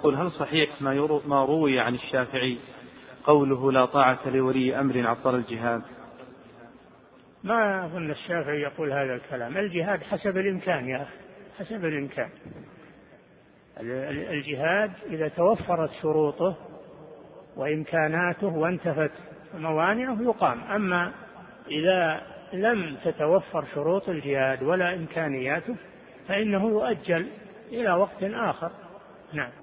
يقول هل صحيح ما ما روي عن الشافعي قوله لا طاعة لولي أمر عطل الجهاد؟ ما أظن الشافعي يقول هذا الكلام. الجهاد حسب الإمكان يا أخي حسب الإمكان. الجهاد إذا توفرت شروطه وإمكاناته وانتفت موانعه يقام. أما إذا لم تتوفر شروط الجهاد ولا إمكانياته فإنه يؤجل إلى وقت آخر. نعم.